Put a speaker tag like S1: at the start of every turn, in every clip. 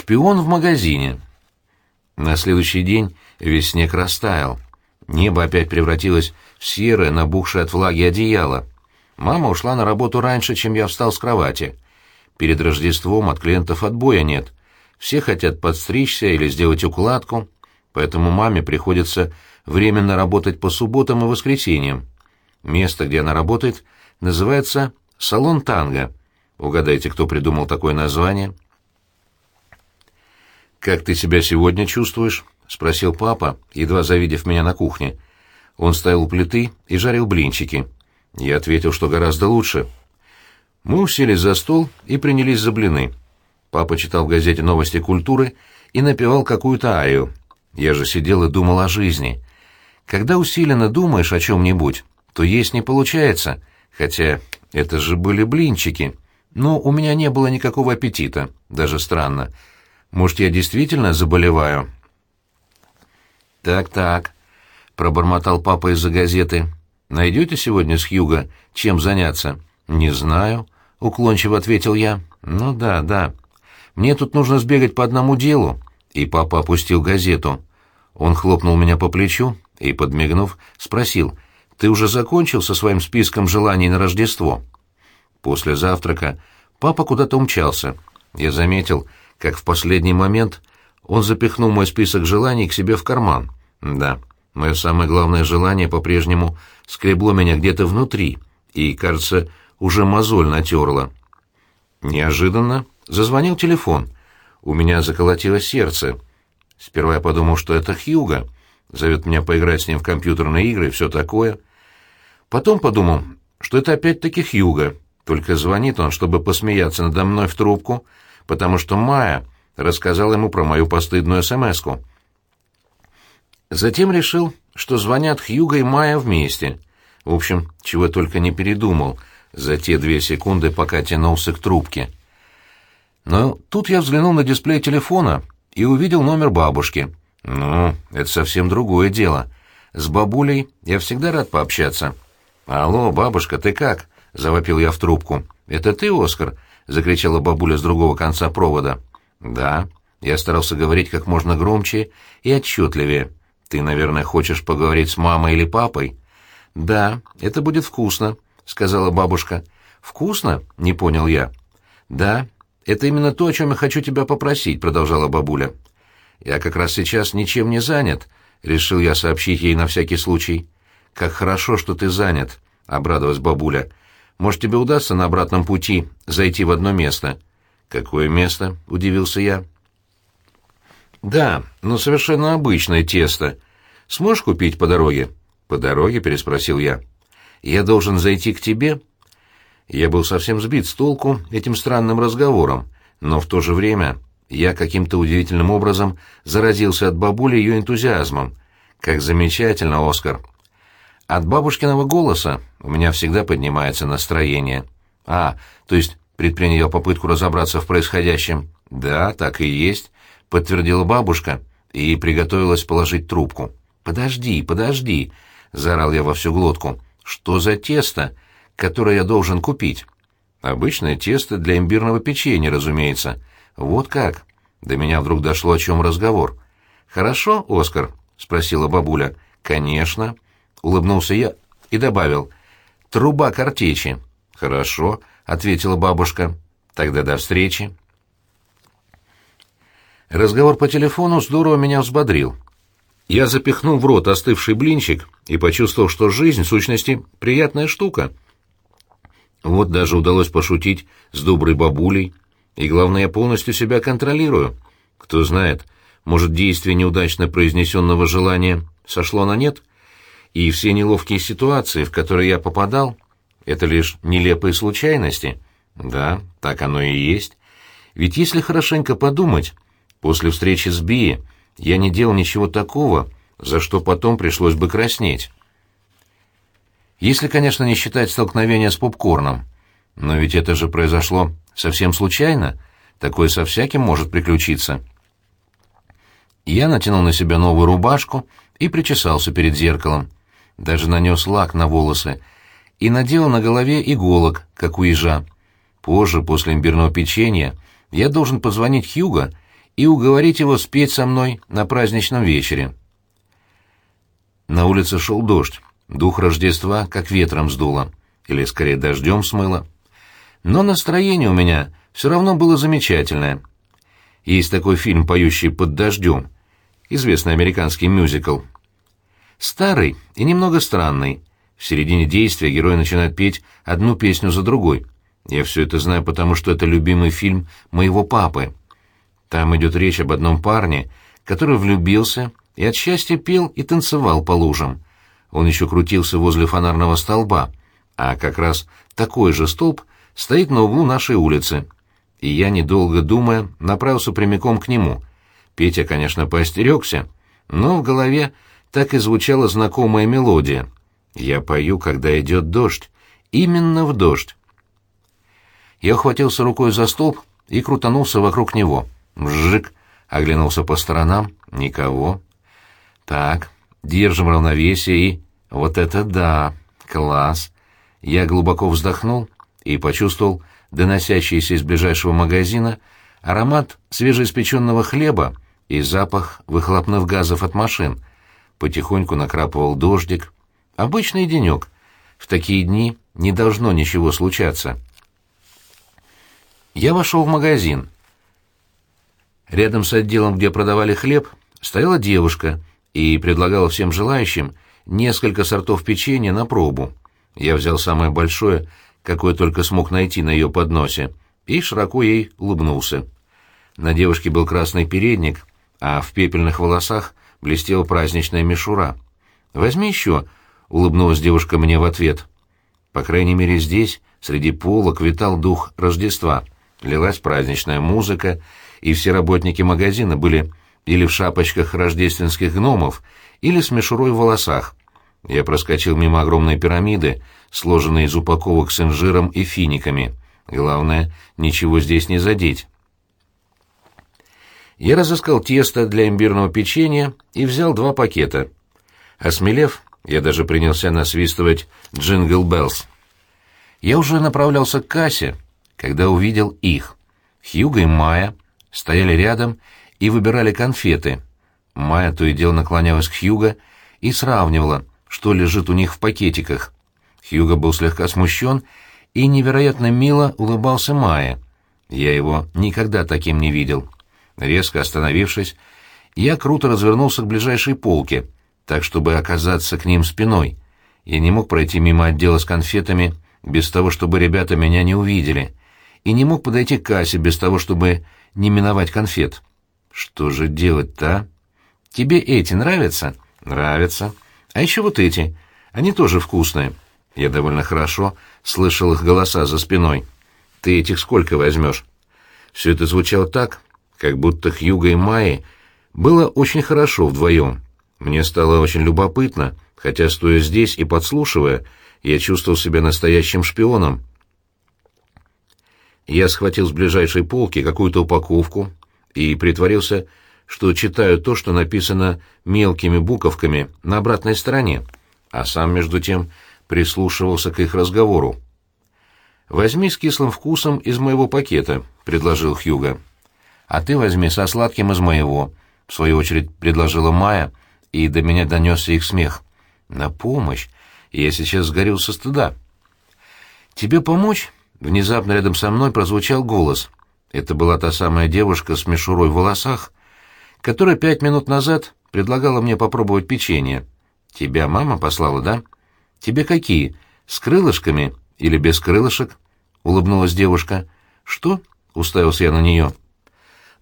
S1: Шпион в магазине. На следующий день весь снег растаял. Небо опять превратилось в серое, набухшее от влаги одеяло. Мама ушла на работу раньше, чем я встал с кровати. Перед Рождеством от клиентов отбоя нет. Все хотят подстричься или сделать укладку, поэтому маме приходится временно работать по субботам и воскресеньям. Место, где она работает, называется «Салон танго». Угадайте, кто придумал такое название? «Как ты себя сегодня чувствуешь?» — спросил папа, едва завидев меня на кухне. Он стоял у плиты и жарил блинчики. Я ответил, что гораздо лучше. Мы уселись за стол и принялись за блины. Папа читал в газете «Новости культуры» и напевал какую-то арию. Я же сидел и думал о жизни. Когда усиленно думаешь о чем-нибудь, то есть не получается, хотя это же были блинчики. Но у меня не было никакого аппетита, даже странно. Может, я действительно заболеваю? «Так-так», — пробормотал папа из-за газеты. «Найдете сегодня с Хьюго чем заняться?» «Не знаю», — уклончиво ответил я. «Ну да, да. Мне тут нужно сбегать по одному делу». И папа опустил газету. Он хлопнул меня по плечу и, подмигнув, спросил, «Ты уже закончил со своим списком желаний на Рождество?» После завтрака папа куда-то умчался. Я заметил, как в последний момент он запихнул мой список желаний к себе в карман. Да, мое самое главное желание по-прежнему скребло меня где-то внутри и, кажется, уже мозоль натерло. Неожиданно зазвонил телефон. У меня заколотилось сердце. Сперва я подумал, что это Хьюга. Зовет меня поиграть с ним в компьютерные игры и все такое. Потом подумал, что это опять-таки Хьюга. Только звонит он, чтобы посмеяться надо мной в трубку, потому что Майя рассказала ему про мою постыдную смс-ку. Затем решил, что звонят Хьюга и Майя вместе. В общем, чего только не передумал за те две секунды, пока тянулся к трубке. Но тут я взглянул на дисплей телефона и увидел номер бабушки. Ну, это совсем другое дело. С бабулей я всегда рад пообщаться. «Алло, бабушка, ты как?» — завопил я в трубку. «Это ты, Оскар?» — закричала бабуля с другого конца провода. «Да». Я старался говорить как можно громче и отчетливее. «Ты, наверное, хочешь поговорить с мамой или папой?» «Да, это будет вкусно», — сказала бабушка. «Вкусно?» — не понял я. «Да, это именно то, о чем я хочу тебя попросить», — продолжала бабуля. «Я как раз сейчас ничем не занят», — решил я сообщить ей на всякий случай. «Как хорошо, что ты занят», — обрадовалась бабуля. «Может, тебе удастся на обратном пути зайти в одно место?» «Какое место?» — удивился я. «Да, но совершенно обычное тесто. Сможешь купить по дороге?» «По дороге?» — переспросил я. «Я должен зайти к тебе?» Я был совсем сбит с толку этим странным разговором, но в то же время я каким-то удивительным образом заразился от бабули ее энтузиазмом. «Как замечательно, Оскар!» От бабушкиного голоса у меня всегда поднимается настроение. А, то есть предпринял попытку разобраться в происходящем. «Да, так и есть», — подтвердила бабушка и приготовилась положить трубку. «Подожди, подожди», — заорал я во всю глотку. «Что за тесто, которое я должен купить?» «Обычное тесто для имбирного печенья, разумеется. Вот как?» До меня вдруг дошло, о чем разговор. «Хорошо, Оскар?» — спросила бабуля. «Конечно», — улыбнулся я и добавил. «Труба картечи». «Хорошо», — ответила бабушка. «Тогда до встречи». Разговор по телефону здорово меня взбодрил. Я запихнул в рот остывший блинчик и почувствовал, что жизнь, в сущности, приятная штука. Вот даже удалось пошутить с доброй бабулей, и, главное, я полностью себя контролирую. Кто знает, может, действие неудачно произнесенного желания сошло на нет, и все неловкие ситуации, в которые я попадал, это лишь нелепые случайности. Да, так оно и есть. Ведь если хорошенько подумать, после встречи с Бией я не делал ничего такого, за что потом пришлось бы краснеть. Если, конечно, не считать столкновения с попкорном. Но ведь это же произошло совсем случайно. Такое со всяким может приключиться. Я натянул на себя новую рубашку и причесался перед зеркалом. Даже нанес лак на волосы и надел на голове иголок, как у ежа. Позже, после имбирного печенья, я должен позвонить Хьюго и уговорить его спеть со мной на праздничном вечере. На улице шел дождь, дух Рождества как ветром сдуло, или скорее дождем смыло. Но настроение у меня все равно было замечательное. Есть такой фильм «Поющий под дождем», известный американский мюзикл. Старый и немного странный. В середине действия герой начинает петь одну песню за другой. Я все это знаю, потому что это любимый фильм моего папы. Там идет речь об одном парне, который влюбился и от счастья пел и танцевал по лужам. Он еще крутился возле фонарного столба, а как раз такой же столб стоит на углу нашей улицы. И я, недолго думая, направился прямиком к нему. Петя, конечно, поостерегся, но в голове так и звучала знакомая мелодия. «Я пою, когда идет дождь. Именно в дождь». Я ухватился рукой за столб и крутанулся вокруг него. Мжик! Оглянулся по сторонам. Никого. Так, держим равновесие и... Вот это да! Класс! Я глубоко вздохнул и почувствовал доносящийся из ближайшего магазина аромат свежеиспеченного хлеба и запах выхлопных газов от машин. Потихоньку накрапывал дождик. Обычный денек. В такие дни не должно ничего случаться. Я вошел в магазин. Рядом с отделом, где продавали хлеб, стояла девушка и предлагала всем желающим несколько сортов печенья на пробу. Я взял самое большое, какое только смог найти на ее подносе, и широко ей улыбнулся. На девушке был красный передник, а в пепельных волосах блестела праздничная мишура. «Возьми еще», — улыбнулась девушка мне в ответ. По крайней мере, здесь, среди полок, витал дух Рождества. Лилась праздничная музыка, и все работники магазина были или в шапочках рождественских гномов, или с мишурой в волосах. Я проскочил мимо огромной пирамиды, сложенной из упаковок с инжиром и финиками. Главное, ничего здесь не задеть. Я разыскал тесто для имбирного печенья и взял два пакета. Осмелев, я даже принялся насвистывать «Jingle Bells». Я уже направлялся к кассе, когда увидел их. Хьюго и Майя стояли рядом и выбирали конфеты. Майя то и дело наклонялась к Хьюго и сравнивала, что лежит у них в пакетиках. Хьюго был слегка смущен и невероятно мило улыбался Майе. Я его никогда таким не видел. Резко остановившись, я круто развернулся к ближайшей полке, так, чтобы оказаться к ним спиной. Я не мог пройти мимо отдела с конфетами без того, чтобы ребята меня не увидели, и не мог подойти к кассе без того, чтобы не миновать конфет. Что же делать-то, а? Тебе эти нравятся? Нравятся. А еще вот эти. Они тоже вкусные. Я довольно хорошо слышал их голоса за спиной. Ты этих сколько возьмешь? Все это звучало так, как будто Хьюго и Майи было очень хорошо вдвоем. Мне стало очень любопытно, хотя, стоя здесь и подслушивая, я чувствовал себя настоящим шпионом. Я схватил с ближайшей полки какую-то упаковку и притворился, что читаю то, что написано мелкими буковками на обратной стороне, а сам, между тем, прислушивался к их разговору. «Возьми с кислым вкусом из моего пакета», — предложил Хьюго а ты возьми со сладким из моего», — в свою очередь предложила Майя, и до меня донесся их смех. «На помощь! Я сейчас сгорел со стыда». «Тебе помочь?» — внезапно рядом со мной прозвучал голос. Это была та самая девушка с мишурой в волосах, которая пять минут назад предлагала мне попробовать печенье. «Тебя мама послала, да?» «Тебе какие? С крылышками или без крылышек?» — улыбнулась девушка. «Что?» — уставился я на нее.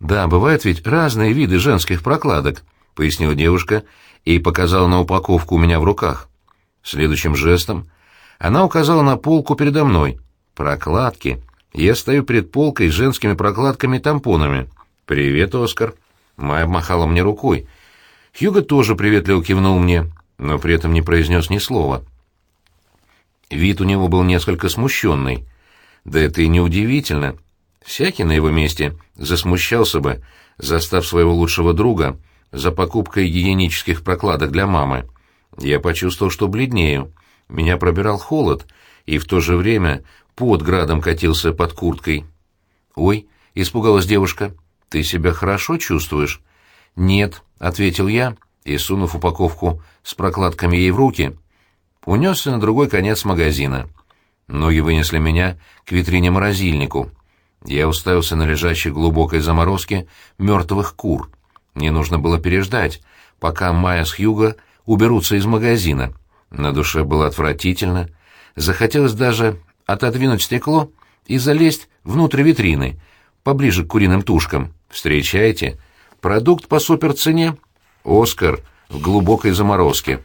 S1: «Да, бывают ведь разные виды женских прокладок», — пояснила девушка и показала на упаковку у меня в руках. Следующим жестом она указала на полку передо мной. «Прокладки. Я стою перед полкой с женскими прокладками-тампонами. Привет, Оскар». Майя махала мне рукой. Хьюго тоже приветливо кивнул мне, но при этом не произнес ни слова. Вид у него был несколько смущенный. Да это и неудивительно. Всякий на его месте засмущался бы, застав своего лучшего друга за покупкой гигиенических прокладок для мамы. Я почувствовал, что бледнею. Меня пробирал холод, и в то же время под градом катился под курткой. «Ой», — испугалась девушка, — ты себя хорошо чувствуешь?» «Нет», — ответил я, и, сунув упаковку с прокладками ей в руки, унесся на другой конец магазина. Ноги вынесли меня к витрине-морозильнику. Я уставился на лежащих глубокой заморозке мертвых кур. Мне нужно было переждать, пока Майя с Хьюго уберутся из магазина. На душе было отвратительно. Захотелось даже отодвинуть стекло и залезть внутрь витрины, поближе к куриным тушкам. Встречайте, продукт по суперцене. Оскар в глубокой заморозке.